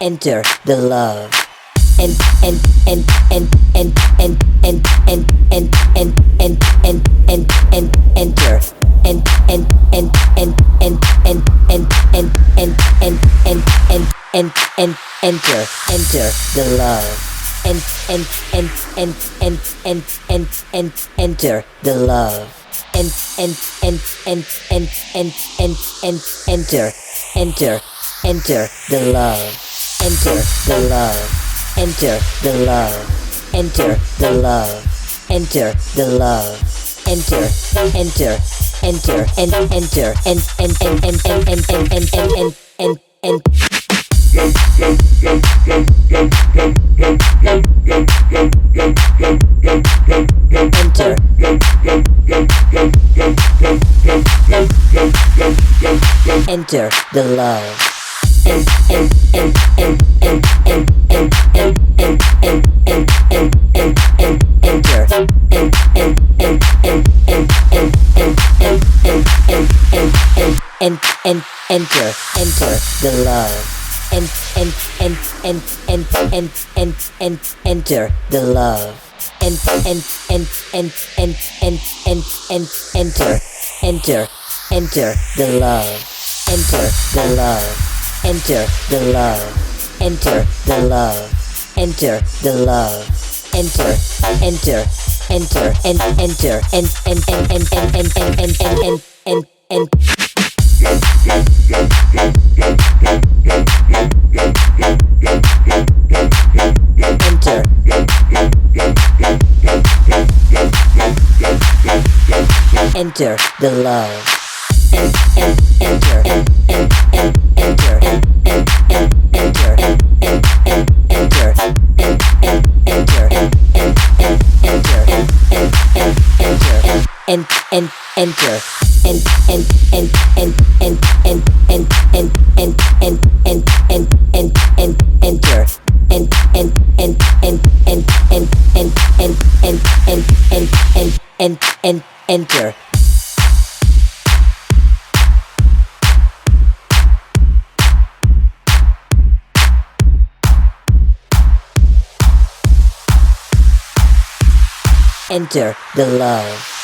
enter the love. And and and and and and and and and and and and and and enter and and and and and and and and and and and and and and enter enter the love and and and and and and and and enter the love and and and and and and and and enter enter enter the love enter the love enter the love enter the love enter the love enter enter enter and enter and and and and and and and and and and and and enter enter the love enter enter enter the love and and and and and and and and enter the love and and and and and and and and enter enter enter the love enter the love enter the love enter the love enter the love enter enter enter and enter and and and and and and and and and and and enter enter the love enter enter the love